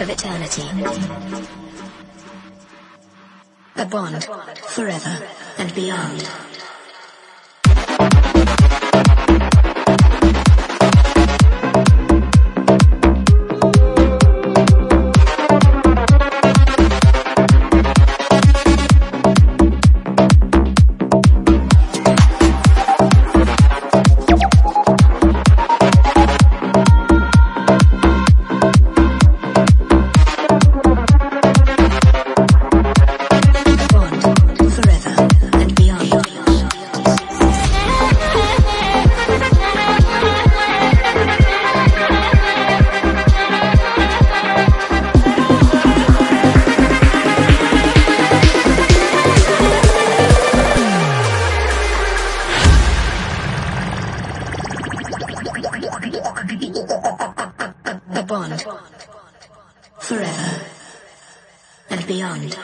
of eternity. A bond forever and beyond. A bond. Forever. And beyond.